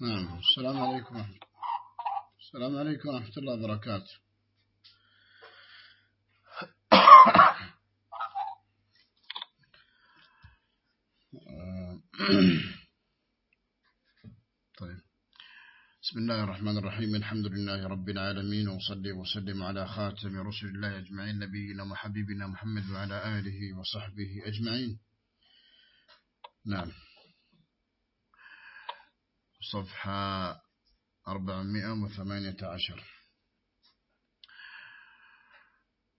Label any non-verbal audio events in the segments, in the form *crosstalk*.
نعم. السلام عليكم. السلام عليكم ورحمة الله وبركاته. *coughs* طيب. بسم الله الرحمن الرحيم. الحمد لله رب العالمين وصلي وسلم على خاتم رسل الله أجمعين نبينا وحبيبنا محمد وعلى آله وصحبه أجمعين. نعم. صفحة 418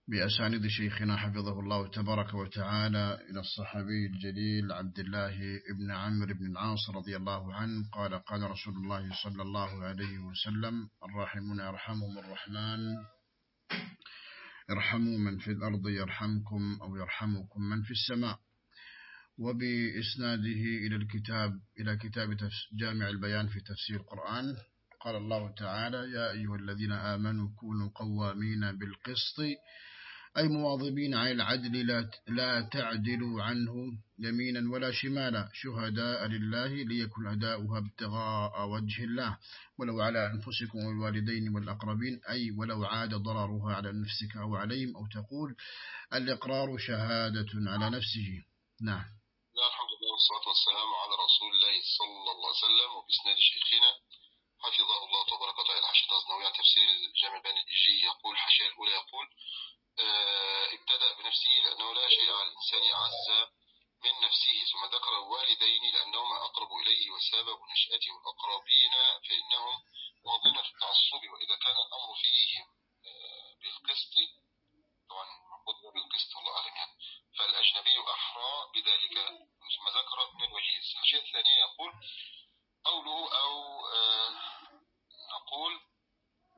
بأسانيد شيخنا حفظه الله تبارك وتعالى إلى الصحابي الجليل عبد الله بن عمرو بن العاص رضي الله عنه قال قال رسول الله صلى الله عليه وسلم الراحمون يرحمهم الرحمن. ارحموا من في الأرض يرحمكم أو يرحمكم من في السماء. وبإسناده إلى الكتاب إلى كتاب جامع البيان في تفسير القرآن. قال الله تعالى يا أيها الذين آمنوا كونوا قوامين بالقسط أي مواظبين على العدل لا, لا تعدلوا عنه يمينا ولا شمالا. شهداء لله ليكن أداؤها ابتغاء وجه الله. ولو على أنفسكم والوالدين والأقربين أي ولو عاد ضررها على نفسك أو عليهم أو تقول الإقرار شهادة على نفسه. نعم. الحمد لله والصلاة والسلام على رسول الله صلى الله عليه وسلم وبإسناد شيخنا حفظه الله تبارك وتعالى حشد أزنوية تفسير الجامع بن الإجي يقول حشية الأولى يقول آه، ابتدأ بنفسه لأنه لا شيء على الإنسان أعز من نفسه ثم ذكر الوالدين لأنهما أقرب إليه وسبب نشأته الأقربين فإنهم واضنة التعصب. وإذا كان الأمر فيهم آه، بالقسط طبعا المفروض بالقسط الله أعلم يعني. فالأجنبي أحرى بذلك ثم ذكر من الوجيز الشيء الثاني يقول قوله أو آه، نقول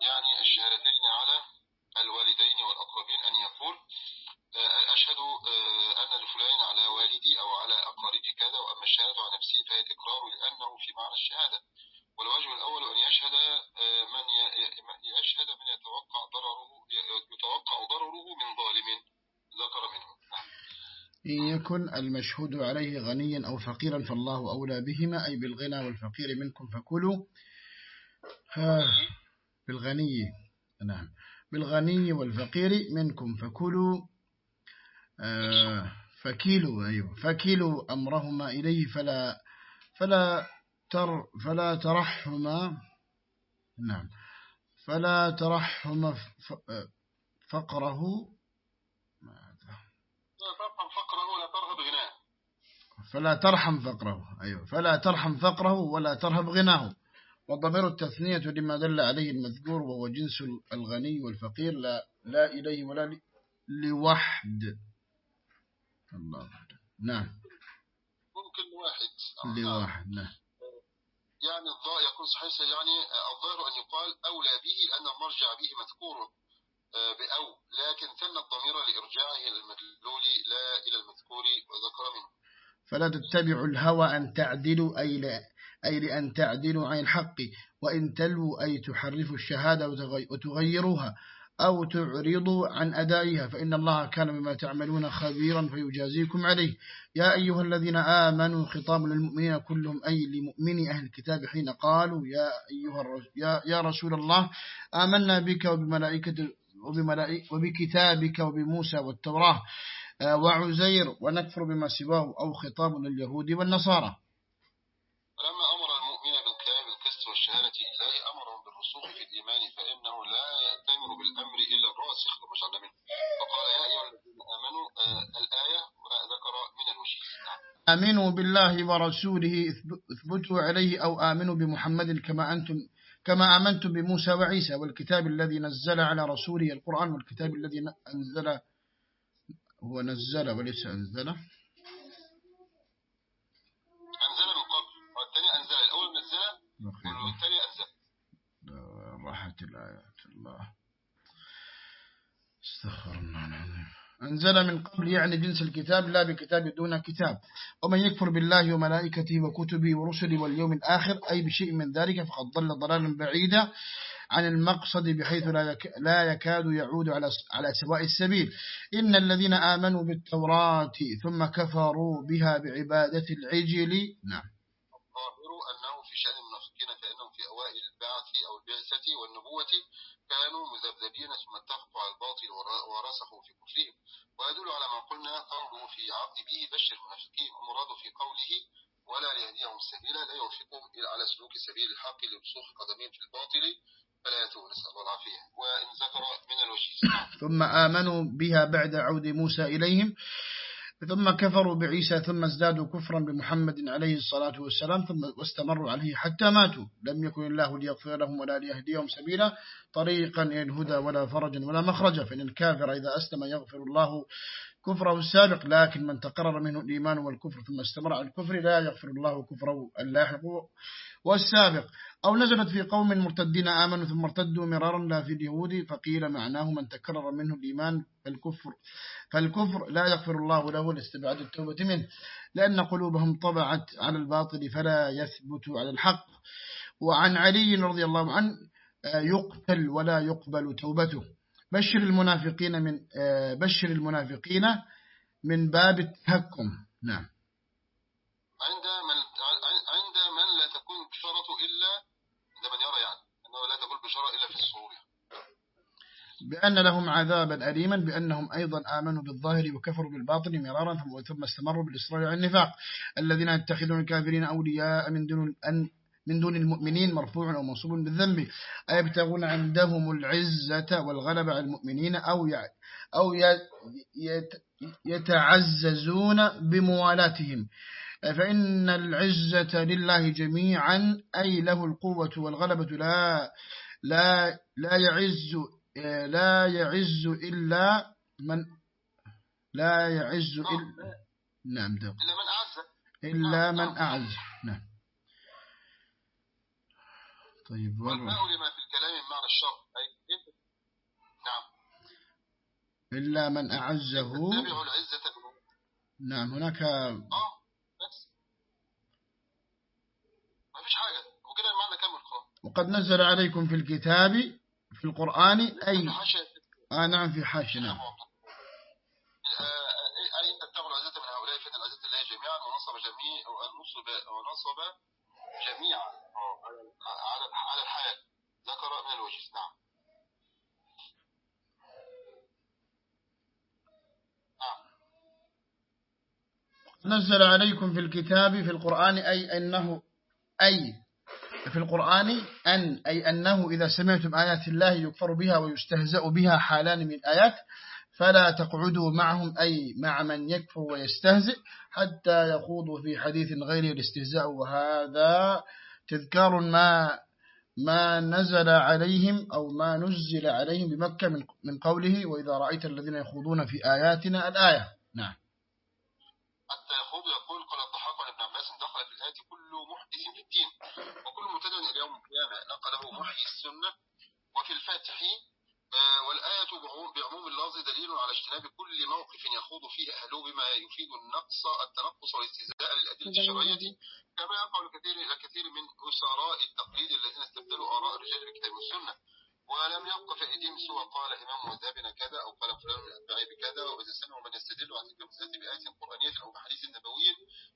يعني الشهادتين على الوالدين والأقربين أن يقول آه، أشهد آه، أن لفلان على والدي أو على أقاربي كذا وأما الشهادة على نفسي فهي الإقرار لأنه في معنى الشهادة. والواجب الأول أن يشهد من يشهد من يتوقع ضرره يتوقع ضرره من ظالم ذكر منه. إن يكن المشهود عليه غنيا أو فقيرا فالله أولى بهما أي بالغنى والفقير منكم فكلوا. بالغني نعم. بالغني والفقير منكم فكلوا. آه فكيلوا أيوه. فكيلوا أمرهما إليه فلا فلا تر فلا ترحما نعم. فلا ترحم فقره فلا ترحم فقره. أيوه. فلا ترحم فقره ولا ترهب غناه. وضمير التثنية لما دل عليه المذكور وهو جنس الغني والفقير لا, لا إليه ولا لوحد. الله نعم. ممكن لواحد. لواحد. نعم. يعني الضاء يكون صحيح يعني الظاهر أن يقال أولى به لأن المرجع به مذكور. بأو لكن ثن الضمير لإرجاعه إلى المدلول لا إلى المذكور وذكر منه. فلا تتبعوا الهوى أن تعدلوا أي لا أي لأن تعدلوا عن الحق وإن تلووا أي تحرفوا الشهادة وتغيروها أو تعرضوا عن أدائها فإن الله كان بما تعملون خبيرا فيجازيكم عليه. يا أيها الذين آمنوا خطاب للمؤمنين كلهم أي لمؤمني أهل الكتاب حين قالوا يا, أيها يا, يا رسول الله آمنا بك وبملائكة وبكتابك وبموسى والتوراة آه، وعزير ونكفر بما سواه أو خطاب لليهود والنصارى. فلما أمر المؤمن بالقيام بالقسط والشهادة إليه أمرهم بالرسوخ في الإيمان فإنه لا يأتمر بالأمر إلا الراسخ كما منه. فقال يا أيها الذين آمنوا آه الآية ذكر من الوشيء آمنوا بالله ورسوله اثبتوا عليه أو آمنوا بمحمد كما أنتم كما آمنتم بموسى وعيسى والكتاب الذي نزل على رسوله القرآن والكتاب الذي أنزل هو نزل وليس أنزل. راحت الآيات الله. استغفرنا العظيم. أنزل من قبل يعني جنس الكتاب لا بكتاب دون كتاب. ومن يكفر بالله وملائكته وكتبه ورسله واليوم الآخر أي بشيء من ذلك فقد ضل ضلالا بعيدا عن المقصد بحيث لا يكاد يعود على على سواء السبيل. إن الذين آمنوا بالتوراة ثم كفروا بها بعبادة العجل نعم. والظاهر أنه في شأن في أوائل البعث أو البعثة والنبوة كانوا مذبذبين ثم اتفقوا على الباطل ورسخوا في كفرهم. ويدل على ما قلنا قوله في عقبه بشر المنافقين. ومراد في قوله ولا ليهديهم السبيل لا يوفقهم على سلوك سبيل الحق لرسوخ قدمهم في الباطل فلا يتوب نسأل الله العافية. وإن ذكر من الوجيز ثم آمنوا بها بعد عود موسى إليهم. ثم كفروا بعيسى ثم ازدادوا كفرا بمحمد عليه الصلاة والسلام ثم واستمروا عليه حتى ماتوا. لم يكن الله ليغفر لهم ولا ليهديهم سبيلا. طريقا إلى الهدى ولا فرجا ولا مخرجا. فإن الكافر إذا أسلم يغفر الله كفره السابق لكن من تقرر منه الإيمان والكفر ثم استمر على الكفر لا يغفر الله كفره اللاحق والسابق. أو نزلت في قوم مرتدين آمنوا ثم ارتدوا مرارا لا في اليهود فقيل معناه من تكرر منه الإيمان فالكفر, فالكفر لا يغفر الله له لاستبعاد التوبة منه لأن قلوبهم طبعت على الباطل فلا يثبت على الحق. وعن علي رضي الله عنه يقتل ولا يقبل توبته. بشر المنافقين من بشر المنافقين من باب التهكم. نعم. عند من عند من لا تكون بشارة إلا عند من يرى يعني أنه لا تكون بشارة إلا في الصور. بأن لهم عذابا أليما بأنهم أيضا آمنوا بالظاهر وكفروا بالباطن مرارا ثم استمروا بالإصرار على النفاق الذين يتخذون الكافرين أولياء من دون أن من دون المؤمنين مرفوع أو منصوب بالذنب. أيبتغون عندهم العزة والغلبة على المؤمنين أو أو يتعززون بموالاتهم. فإن العزة لله جميعا أي له القوة والغلبة لا لا لا يعز لا يعز إلا من لا يعز إلا نعم إلا من أعز. إلا من أعز. نعم. طيب والماء لما في الكلام معنى الشر أي نعم إلا من أعزه تابع العزة نعم هناك آه بس ما فيش حاجة وكده المعنى كامل خلاص وقد نزل عليكم في الكتاب في القرآن أي آه نعم في حاشية نعم أي تتبع العزة من هؤلاء فإن العزة الله جميعا ونصب جميع ونصب ونصب جميعا. على على الحال. ذكر من الوجه نعم. نزل عليكم في الكتاب في القرآن أي أنه أي في القرآن أن أي أنه إذا سمعتم آيات الله يكفر بها ويستهزأ بها حالان من آيات فلا تقعدوا معهم أي مع من يكفر ويستهزئ حتى يخوضوا في حديث غير الاستهزاء. وهذا تذكار ما ما نزل عليهم أو ما نزل عليهم بمكة من من قوله وإذا رأيت الذين يخوضون في آياتنا الآية. نعم. حتى يخوض يقول قال الضحاك عن ابن عباس دخل في الآية كل محدث في الدين وكل مبتدع إلى يوم القيامة نقله محيي السنة وفي الفاتح والآية بعموم اللفظ دليل على اجتناب كل موقف يخوض فيه أهله بما يفيد النقص التنقص والاستهزاء للأدلة الشرعية كما يقع لكثير كثير من أسراء التقليد الذين استبدلوا آراء الرجال بالكتاب والسنة. ولم يبق في أيديهم سوى قال إمام مذهبنا كذا أو قال فلان من أتباعي بكذا وإذا سمعوا من يستدل على تلك المسألة بآية قرآنية أو بحديث نبوي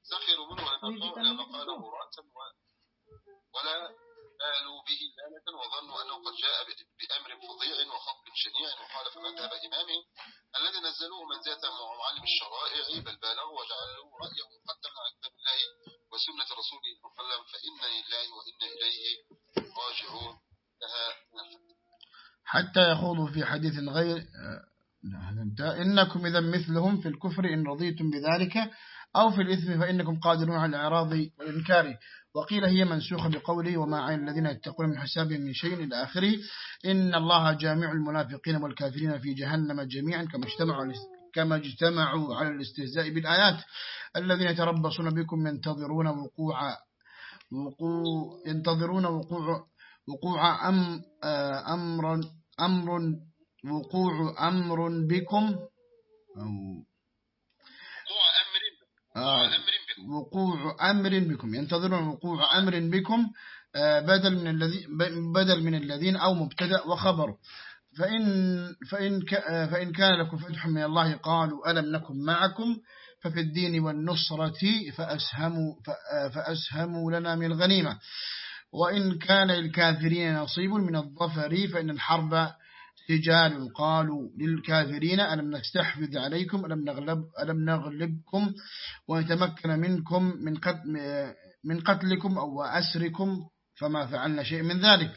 سخروا منه ولم يقعوا إلى ما قاله رأسا ولا قالوا به دالة وظنوا أنه قد جاء بأمر فظيع وخط شنيع وخالف مذهب إمامه الذي نزلوه منزلة معلم الشرائع بل بالغوا وجعلوا رأيه مقدما على كتاب الله وسنة رسوله صلى الله عليه وسلم فإنا لله وإنا إليه راجعون. لها حتى يخوضوا في حديث غير إنكم إذا مثلهم في الكفر إن رضيتم بذلك أو في الإثم فإنكم قادرون على الإعراض والإنكار. وقيل هي منسوخة بقوله وما عين الذين يتقون من حسابهم من شيء إلى آخره. إن الله جامع المنافقين والكافرين في جهنم جميعا كما اجتمعوا كما اجتمعوا على الاستهزاء بالآيات. الذين يتربصون بكم ينتظرون وقوع وقوع ينتظرون وقوع وقوع أم أمر أمر وقوع أمر بكم. أو وقوع أمر بكم ينتظرون وقوع أمر بكم بدل من الذين بدل من الذين أو مبتدأ وخبر فإن فإن فإن كان لكم فتح من الله قالوا ألم نكن معكم؟ ففي الدين والنصرة فأسهموا, فأسهموا لنا من الغنيمة. وإن كان للكافرين نصيب من الظفر فإن الحرب سجال قالوا للكافرين ألم نستحفظ عليكم؟ ألم, نغلب ألم نغلبكم ونتمكن منكم من, قتل من قتلكم أو أسركم فما فعلنا شيء من ذلك.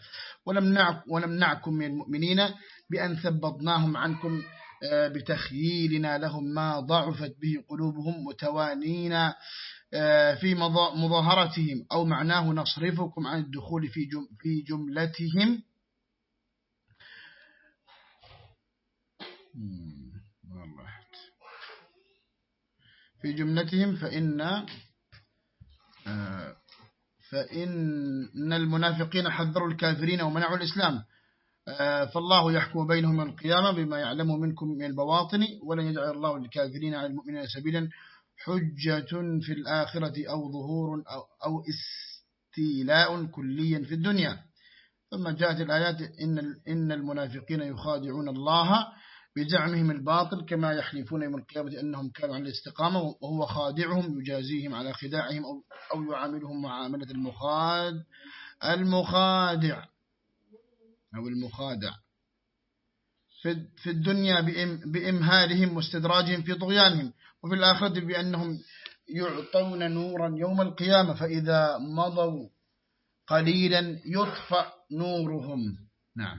ولم ولم من المؤمنين بأن ثبطناهم عنكم آه، بتخييلنا لهم ما ضعفت به قلوبهم متوانين آه، في مظاهرتهم أو معناه نصرفكم عن الدخول في جملتهم. في جملتهم فإن آه، فإن المنافقين حذروا الكافرين ومنعوا الإسلام. آه، فالله يحكم بينهم القيامة بما يعلم منكم من البواطن ولن يجعل الله للكافرين على المؤمنين سبيلا. حجة في الآخرة أو ظهور أو استيلاء كليا في الدنيا. ثم جاءت الآيات إن المنافقين يخادعون الله بزعمهم الباطل كما يحلفون يوم القيامة أنهم كانوا على الاستقامة وهو خادعهم يجازيهم على خداعهم أو, يعاملهم معاملة المخاد المخادع. أو المخادع. في الدنيا بإمهالهم واستدراجهم في طغيانهم وفي الآخرة بأنهم يعطون نورا يوم القيامة فإذا مضوا قليلا يطفأ نورهم. نعم.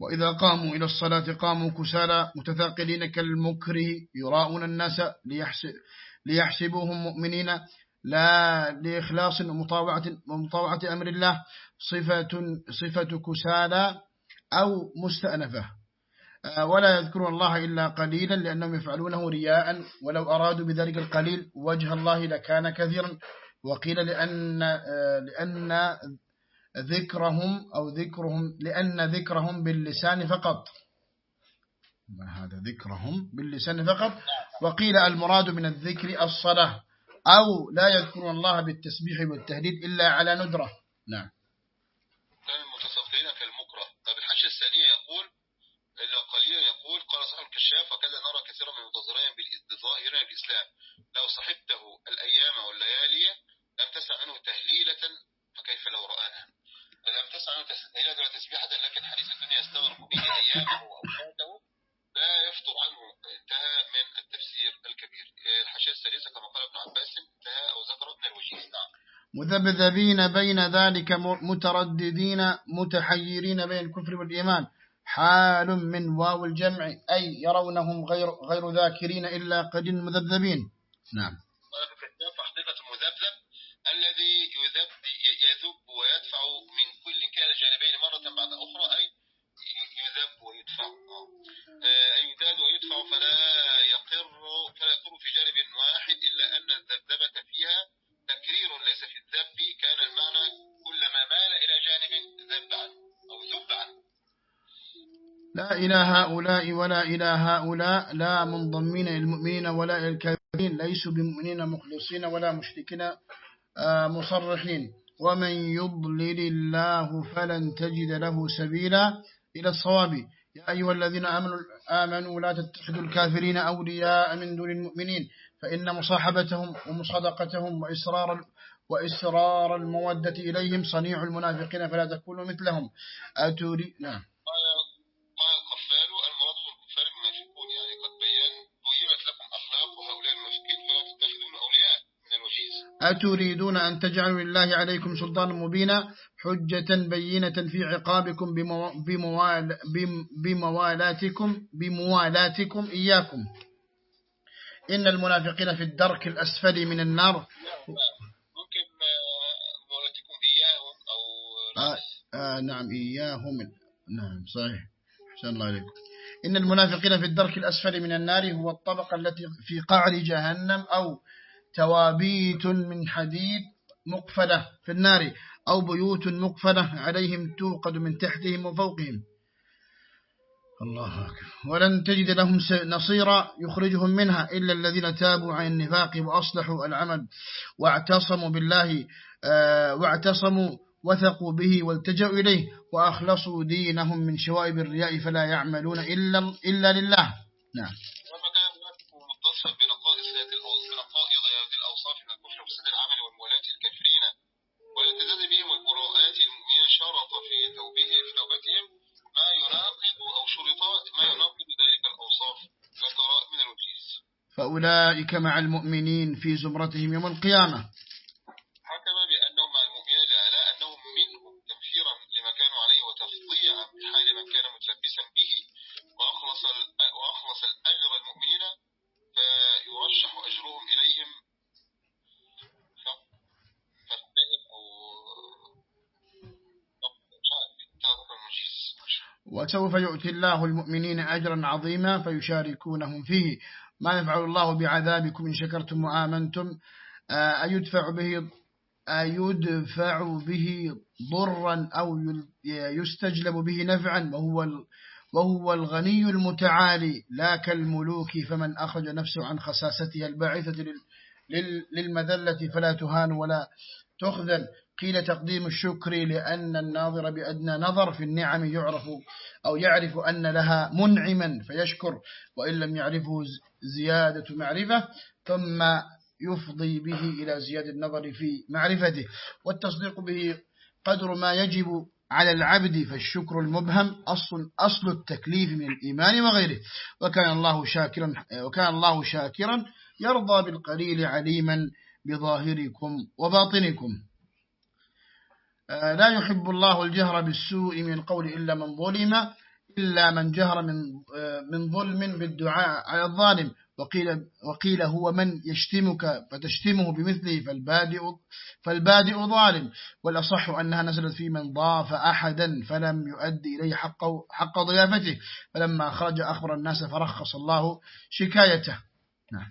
وإذا قاموا إلى الصلاة قاموا كسالى متثاقلين كالمكره يراؤون الناس ليحسب ليحسبوهم مؤمنين لا لإخلاص ومطاوعة, ومطاوعة أمر الله صفة, صفة كسالى أو مستأنفة. ولا يذكرون الله إلا قليلا لأنهم يفعلونه رياء. ولو أرادوا بذلك القليل وجه الله لكان كثيرا. وقيل لأن, آه، لأن ذكرهم أو ذكرهم لأن ذكرهم باللسان فقط. ما هذا ذكرهم باللسان فقط؟ وقيل المراد من الذكر الصلاة أو لا يذكرون الله بالتسبيح والتهديد إلا على ندرة. نعم المتصفين كالمكره طب الحاشية الثانية يقول إلا قليلا قال صاحب الكشاف وكذا نرى كثيرا من المنتظرين بالظاهرين بالإسلام لو صحبته الأيام والليالي لم تسع عنه تهليلة فكيف لو رآنا؟ فلم تسع عنه تهليلة وتسبيحة لكن حديث الدنيا يستغرق به أيامه وأوقاته لا يفطر عنه انتهى من التفسير الكبير. الحاشية الثالثة كما قال ابن عباس انتهى أو ذكر ابن الوجيز نعم. مذبذبين بين ذلك مترددين متحيرين بين الكفر والإيمان. حال من واو الجمع أي يرونهم غير غير ذاكرين إلا قد مذبذبين نعم. إلى هؤلاء ولا إلى هؤلاء لا منضمين المؤمنين ولا الكافرين ليسوا بمؤمنين مخلصين ولا مشركين آه، مصرحين. ومن يضلل الله فلن تجد له سبيلا. إلى الصواب. يا أيها الذين آمنوا, آمنوا لا تتخذوا الكافرين أولياء من دون المؤمنين فإن مصاحبتهم ومصادقتهم وإصرار وإصرار المودة إليهم صنيع المنافقين فلا تكونوا مثلهم. أتوري نعم. أتريدون أن تجعلوا لله عليكم سلطان مبينا حجة بينة في عقابكم بموال بموالاتكم بموالاتكم إياكم. إن المنافقين في الدرك الأسفل من النار. ممكن موالاتكم إياهم أو آه آه نعم إياهم. نعم صحيح. حسن الله عليكم إن المنافقين في الدرك الأسفل من النار هو الطبقة التي في قعر جهنم أو توابيت من حديد مقفلة في النار أو بيوت مقفلة عليهم توقد من تحتهم وفوقهم. الله أكبر. ولن تجد لهم نصيرا يخرجهم منها إلا الذين تابوا عن النفاق وأصلحوا العمل واعتصموا بالله آه، واعتصموا وثقوا به والتجأوا إليه وأخلصوا دينهم من شوائب الرياء فلا يعملون إلا, إلا لله. نعم. فأولئك مع المؤمنين في زمرتهم يوم القيامة حكم بأنهم مع المؤمنين لألا أنهم منهم تنفيرا لما كانوا عليه وتفضيعا بحال من كان متلبسا به وأخلص, وأخلص الأجر المؤمنين فيرشح أجرهم إليهم وسوف يؤتي الله المؤمنين أجرا عظيما فيشاركونهم فيه. ما يفعل الله بعذابكم إن شكرتم وآمنتم؟ آه، أيدفع به أيدفع به ضرا أو يستجلب به نفعا. وهو وهو الغني المتعالي. لا كالملوك فمن أخرج نفسه عن خساستها الباعثة للمذلة فلا تهان ولا تخذل. قيل تقديم الشكر لأن الناظر بأدنى نظر في النعم يعرف أو يعرف أن لها منعما فيشكر وإن لم يعرفه زيادة معرفة ثم يفضي به إلى زيادة النظر في معرفته. والتصديق به قدر ما يجب على العبد فالشكر المبهم أصل, أصل التكليف من الإيمان وغيره. وكان الله شاكرا وكان الله شاكرا يرضى بالقليل عليما بظاهركم وباطنكم. لا يحب الله الجهر بالسوء من القول إلا من ظلم إلا من جهر من من ظلم بالدعاء على الظالم. وقيل, وقيل هو من يشتمك فتشتمه بمثله فالبادئ, فالبادئ ظالم. والأصح أنها نزلت في من ضاف أحدا فلم يؤدي إليه حق, حق ضيافته. فلما خرج أخبر الناس فرخص الله شكايته. نعم.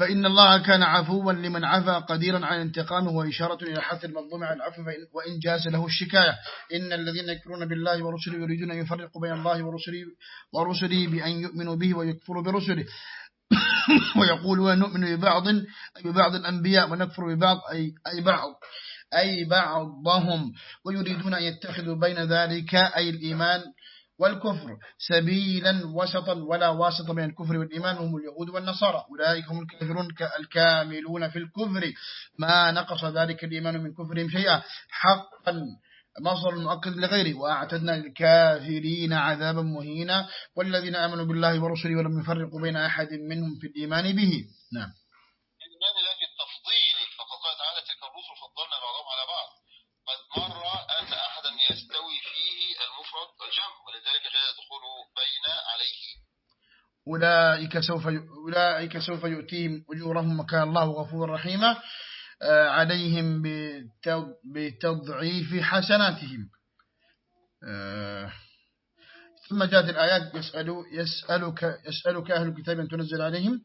فإن الله كان عفوا لمن عفا قديرا عن انتقامه وإشارة إلى حث المظلوم على العفو وإن جاز له الشكاية. إن الذين يكفرون بالله ورسله يريدون أن يفرقوا بين الله ورسله, ورسله بأن يؤمنوا به ويكفروا برسله. *coughs* ويقولون نؤمن ببعض ببعض الأنبياء ونكفر ببعض أي, أي بعض أي بعضهم. ويريدون أن يتخذوا بين ذلك أي الإيمان والكفر سبيلا وسطا ولا واسط بين الكفر والإيمان هم اليهود والنصارى. أولئك هم الكافرون الكاملون في الكفر. ما نقص ذلك الإيمان من كفرهم شيئا. حقا مصر المؤكد لغيره. وأعتدنا للكافرين عذابا مهينا. والذين آمنوا بالله ورسله ولم يفرقوا بين أحد منهم في الإيمان به. نعم. الإيمان في التفضيل. فقد قال تعالى تلك الرسل فضلنا بعضهم على بعض. قد مر عليه أولئك سوف أولئك سوف يؤتيهم أجورهم وكان الله غفورا رحيما آه، عليهم بتضعيف حسناتهم. آه، ثم جاءت الآيات يسأل يسألك, يسألك أهل الكتاب أن تنزل عليهم.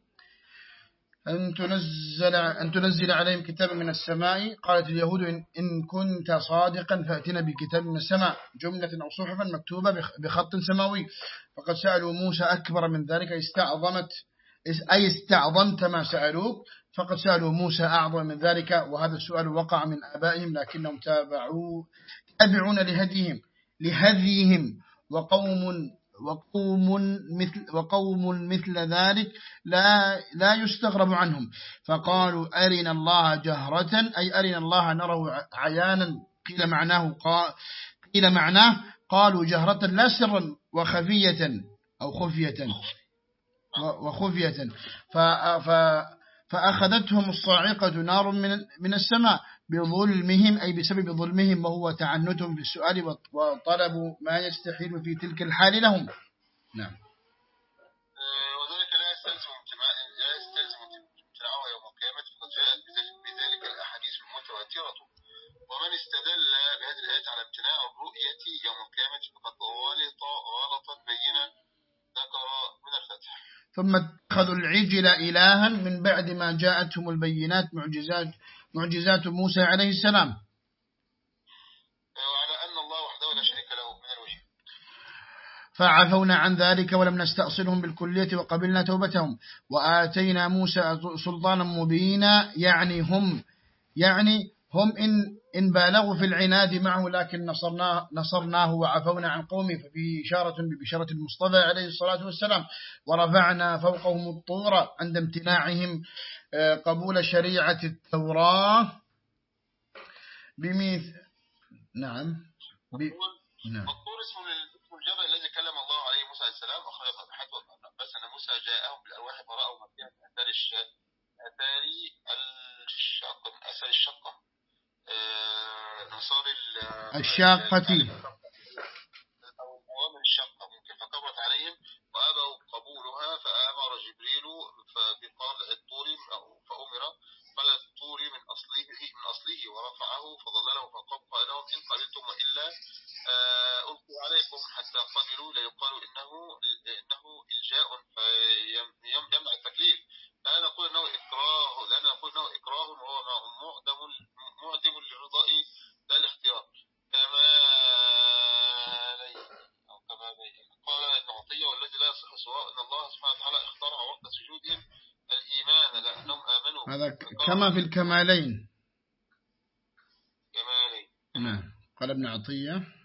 أن تنزل, أن تنزل عليهم كتابا من السماء. قالت اليهود إن كنت صادقا فأتنا بكتاب من السماء. جملة أو صحفا مكتوبة بخط سماوي. فقد سألوا موسى أكبر من ذلك. استعظمت أي استعظمت ما سألوك؟ فقد سألوا موسى أعظم من ذلك. وهذا السؤال وقع من آبائهم لكنهم تابعوا تابعون لهديهم لهديهم وقوم وقوم مثل وقوم مثل ذلك لا لا يستغرب عنهم. فقالوا أرنا الله جهرة أي أرنا الله نره عيانا. قيل معناه قيل معناه قالوا جهرة لا سرا وخفية أو خفية. وخفية. فأخذتهم الصاعقة نار من من السماء. بظلمهم أي بسبب ظلمهم وهو تعنتهم في السؤال وطلبوا ما يستحيل في تلك الحال لهم. نعم. آه، وذلك لا يستلزم لا يستلزم امتناعه يوم القيامة جاءت بذلك الأحاديث المتواترة. ومن استدل بهذه الآيات على امتناع الرؤية يوم القيامة فقد غلط غلطا بينا ذكر من الفتح. ثم اتخذوا العجل إلها من بعد ما جاءتهم البينات معجزات معجزات موسى عليه السلام. وعلى أن الله وحده لا شريك له من الوجه. فعفونا عن ذلك ولم نستأصلهم بالكلية وقبلنا توبتهم. وآتينا موسى سلطانا مبينا يعني هم يعني هم إن, إن بالغوا في العناد معه لكن نصرناه, نصرناه وعفونا عن قومه ففيه إشارة ببشارة المصطفى عليه الصلاة والسلام. ورفعنا فوقهم الطور عند امتناعهم. قبول شريعة التوراة بميث نعم. ب... نعم. اسم الجبل الذي كلم الله عليه موسى عليه السلام أخرج بس أن موسى جاءهم بالأرواح براءوا ما فيها أثار أثار الشقة أثار الشقة. نصار الشاقة. أو الشقة ممكن فكبرت عليهم. وأبوا قبولها فأمر جبريل فبقال الطور فأمر قال الطور من أصله من أصله ورفعه فظلله فقال لهم إن قبلتم وإلا آه، ألقوا عليكم حتى قبلوا لا يقال إنه إنه إلجاء فيمنع التكليف. لا نقول أنه إكراه لا نقول أنه إكراه وهو معدم معدم للرضاء لا الاختيار كما أو كما قال ابن عطية والذي لا يصح سواء أن الله سبحانه وتعالى اخترع وقت سجودهم الإيمان لأنهم آمنوا. هذا كما في الكمالين. كمالين. نعم. قال ابن عطية.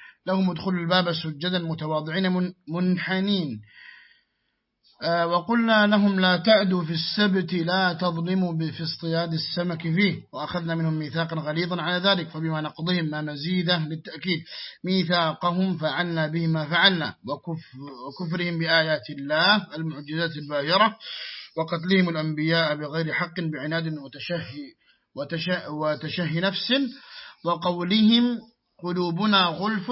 لهم ادخلوا الباب سجدا متواضعين منحنين. آه، وقلنا لهم لا تعدوا في السبت لا تظلموا في اصطياد السمك فيه. وأخذنا منهم ميثاقا غليظا على ذلك فبما نقضهم ما مزيدة للتأكيد. ميثاقهم فعلنا به ما فعلنا وكفرهم بآيات الله المعجزات الباهرة وقتلهم الأنبياء بغير حق بعناد وتشهي, وتشهي نفس وقولهم قلوبنا غلف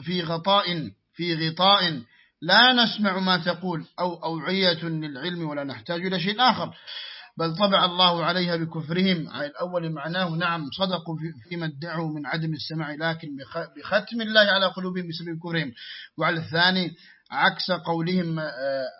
في غطاء في غطاء. لا نسمع ما تقول أو أوعية للعلم ولا نحتاج إلى شيء آخر. بل طبع الله عليها بكفرهم. على الأول معناه نعم صدقوا فيما ادعوا من عدم السماع لكن بختم الله على قلوبهم بسبب كفرهم. وعلى الثاني عكس قولهم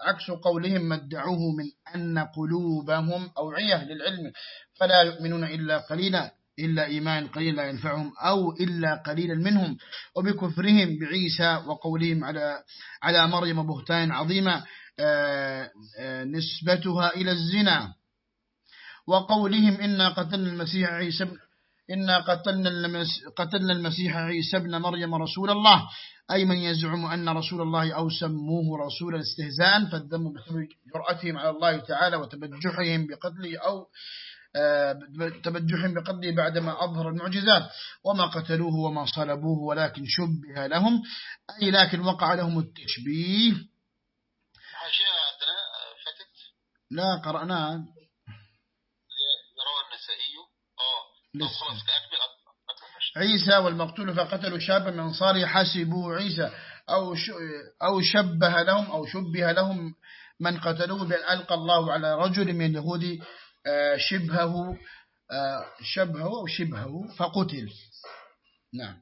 عكس قولهم ما ادعوه من أن قلوبهم أوعية للعلم. فلا يؤمنون إلا قليلا. إلا إيمان قليل لا ينفعهم أو إلا قليلا منهم. وبكفرهم بعيسى وقولهم على على مريم بهتان عظيمة آه، آه، نسبتها إلى الزنا. وقولهم إنا قتلنا المسيح عيسى إنا قتلنا قتلنا المسيح عيسى ابن مريم رسول الله. أي من يزعم أن رسول الله أو سموه رسولا استهزاء فالذم بسبب جرأتهم على الله تعالى وتبجحهم بقتله أو تبجحهم بقتله بعدما أظهر المعجزات وما قتلوه وما صلبوه ولكن شبه لهم أي لكن وقع لهم التشبيه. لا قرأناه. روى النسائي. عيسى والمقتول فقتلوا شابا من صار حسبوا عيسى. أو أو شبه لهم أو شبه لهم من قتلوه بأن ألقى الله على رجل من اليهود آه، شبهه آه، شبهه أو شبهه فقتل. نعم.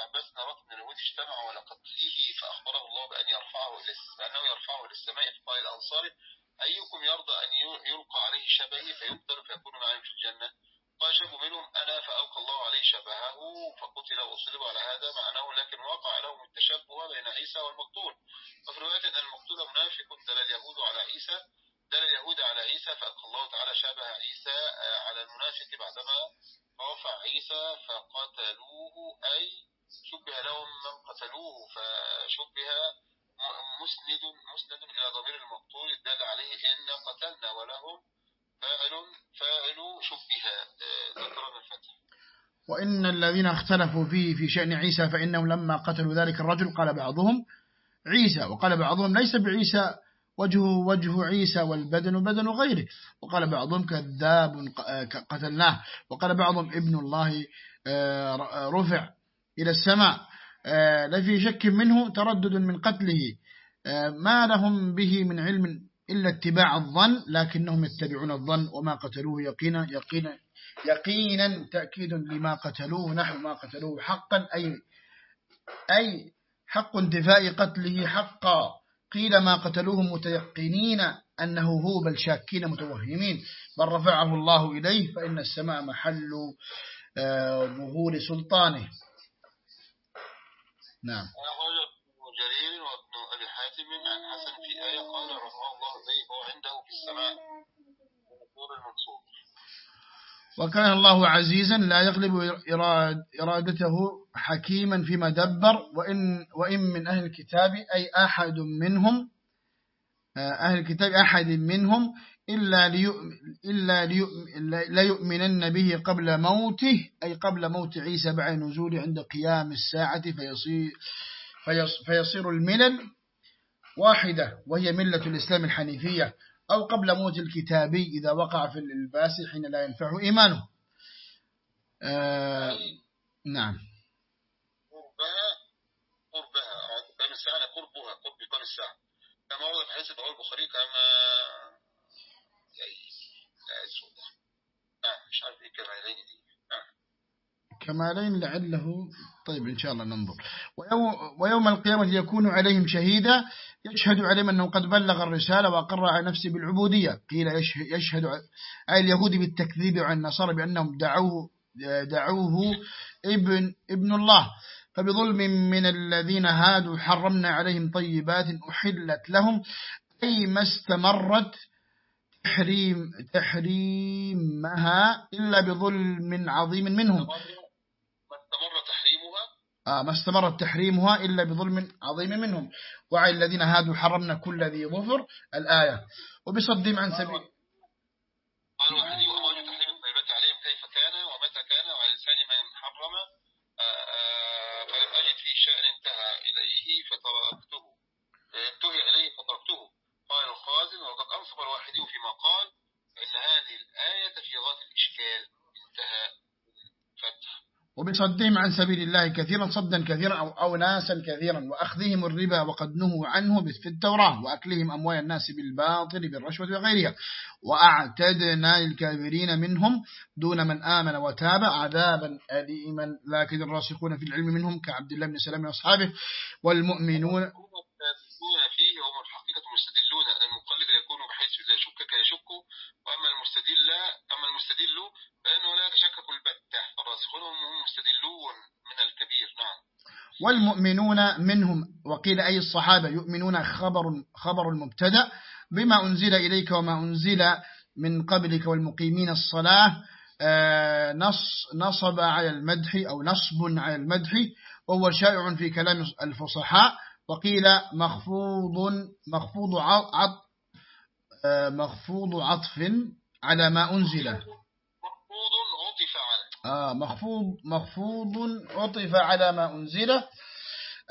عباس من اليهود اجتمعوا على فأخبره الله بأن يرفعه بأنه يرفعه للسماء فقال الأنصار. أيكم يرضى أن يلقى عليه شبهه فيقتل فيكون معهم في الجنة؟ قال شاب منهم أنا فألقى الله عليه شبهه فقتل وصلب على هذا معناه لكن وقع لهم التشبه بين عيسى والمقتول. وفي رواية أن المقتول منافق دل اليهود على عيسى دل اليهود على عيسى فألقى الله تعالى شبه عيسى آه، على المنافق بعدما رفع عيسى فقتلوه أي شبه لهم من قتلوه فشبه مسند مسند إلى ضمير المقتول دل عليه إن قتلنا ولهم فاعل فاعل شبه آه، ذكر الفتح. وإن الذين اختلفوا فيه في شأن عيسى فإنهم لما قتلوا ذلك الرجل قال بعضهم عيسى وقال بعضهم ليس بعيسى وجهه وجه عيسى والبدن بدن غيره. وقال بعضهم كذاب قتلناه. وقال بعضهم ابن الله آه، رفع إلى السماء. آه، لفي شك منه تردد من قتله. آه، ما لهم به من علم إلا اتباع الظن لكنهم يتبعون الظن وما قتلوه يقينا يقينا يقينا تأكيد لما قتلوه نحو ما قتلوه حقا أي أي حق انتفاء قتله حقا. قيل ما قتلوه متيقنين أنه هو بل شاكين متوهمين. بل رفعه الله إليه فإن السماء محل آه، ظهور سلطانه. نعم. جرير وابن أبي حاتم عن حسن في آية قال رفعه الله إليه هو عنده في السماء. المنصوب. وكان الله عزيزا لا يغلب إرادته حكيما فيما دبر وإن, وإن من أهل الكتاب أي أحد منهم آه، أهل الكتاب أحد منهم إلا, ليؤمن إلا ليؤمن لا يؤمنن به قبل موته أي قبل موت عيسى بعد نزول عند قيام الساعة فيصير, فيصير الملل واحدة وهي ملة الإسلام الحنيفية. أو قبل موت الكتابي إذا وقع في الإلباس حين لا ينفعه إيمانه. آه نعم. قربها قربها. قرب الساعة قربها قرب قام الساعة. كما ورد في حديث البخاري كما نعم مش عارف إيه كمالين دي. نعم. كمالين لعله طيب إن شاء الله ننظر. ويوم القيامة يكون عليهم شهيدا يشهد عليهم أنه قد بلغ الرسالة وأقر على نفسه بالعبودية. قيل يشهد على اليهود بالتكذيب وعلى النصارى بأنهم دعوه, دعوه ابن, ابن الله. فبظلم من الذين هادوا حرمنا عليهم طيبات أحلت لهم. أي ما استمرت تحريم تحريمها إلا بظلم عظيم منهم. ما استمر تحريمها إلا بظلم عظيم منهم. وعلى الذين هادوا حرمنا كل ذي ظفر. الآية. وبصدهم عن سبيل قالوا الذي وأمر تحريم الطيبات عليهم كيف كان ومتى كان وعلى لسان من حرم. آه، آه، فلم أجد فيه شأن انتهى إليه فتركته. انتهي إليه فتركته. قال الخازن وقد أنصب الواحد فيما قال إن هذه الآية في غاية الإشكال. انتهى. وبصدهم عن سبيل الله كثيرا صدا كثيرا أو, أو ناسا كثيرا. وأخذهم الربا وقد نهوا عنه في التوراة وأكلهم أموال الناس بالباطل بالرشوة وغيرها. وأعتدنا للكافرين منهم دون من آمن وتاب عذابا أليما. لكن الراسخون في العلم منهم كعبد الله بن سلام وأصحابه والمؤمنون فيه هم الحقيقة مستدلون أن المقلد يكون بحيث إذا شكك يشك وأما المستدل أما المستدل فإنه لا يتشكك البتة مستدلون من الكبير نعم. والمؤمنون منهم وقيل أي الصحابة يؤمنون خبر, خبر المبتدأ بما أنزل إليك وما أنزل من قبلك والمقيمين الصلاة آه، نص نصب على المدح أو نصب على المدح وهو شائع في كلام الفصحاء وقيل مخفوض مخفوض عطف آه، مخفوض عطف على ما أنزل. مخفوض عطف على آه مخفوض مخفوض عطف على ما أنزل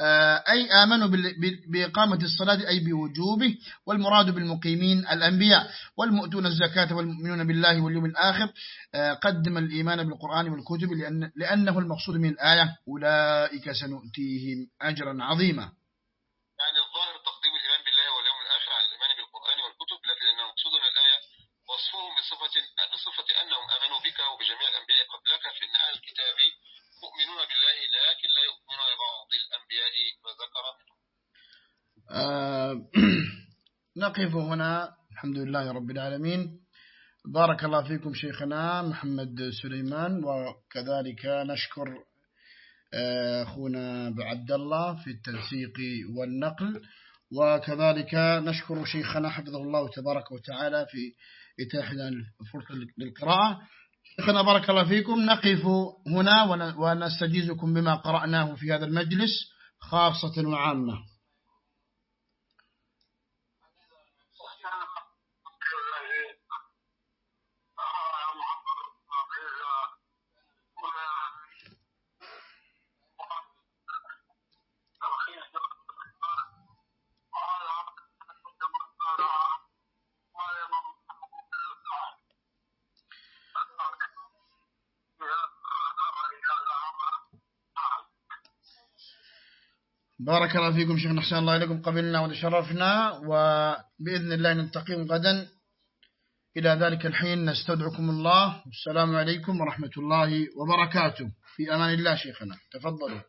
آه، أي آمنوا بإقامة الصلاة أي بوجوبه والمراد بالمقيمين الأنبياء والمؤتون الزكاة والمؤمنون بالله واليوم الآخر. آه، قدم الإيمان بالقرآن والكتب لأن لأنه المقصود من الآية أولئك سنؤتيهم أجرا عظيما يعني الظاهر تقديم الإيمان بالله واليوم الآخر على الإيمان بالقرآن والكتب لكن المقصود من الآية وصفهم بصفة, بصفة أنهم آمنوا بك وبجميع الأنبياء قبلك في النهاية الكتابي مؤمنون بالله لكن لا يؤمنون ببعض الأنبياء وذكر آه *clears throat* نقف هنا. الحمد لله رب العالمين. بارك الله فيكم شيخنا محمد سليمان وكذلك نشكر آه، أخونا بعبد الله في التنسيق والنقل وكذلك نشكر شيخنا حفظه الله تبارك وتعالى في إتاحنا الفرصة للقراءة. شيخنا بارك الله فيكم. نقف هنا ونستجيزكم بما قرأناه في هذا المجلس خاصة وعامة. بارك الله فيكم شيخنا حسن الله إليكم قبلنا وتشرفنا وبإذن الله نلتقيكم غدا إلى ذلك الحين. نستودعكم الله. والسلام عليكم ورحمة الله وبركاته. في أمان الله شيخنا. تفضلوا.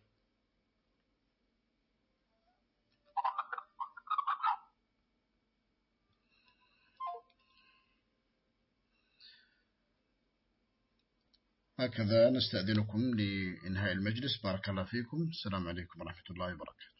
هكذا نستأذنكم لإنهاء المجلس. بارك الله فيكم. السلام عليكم ورحمة الله وبركاته.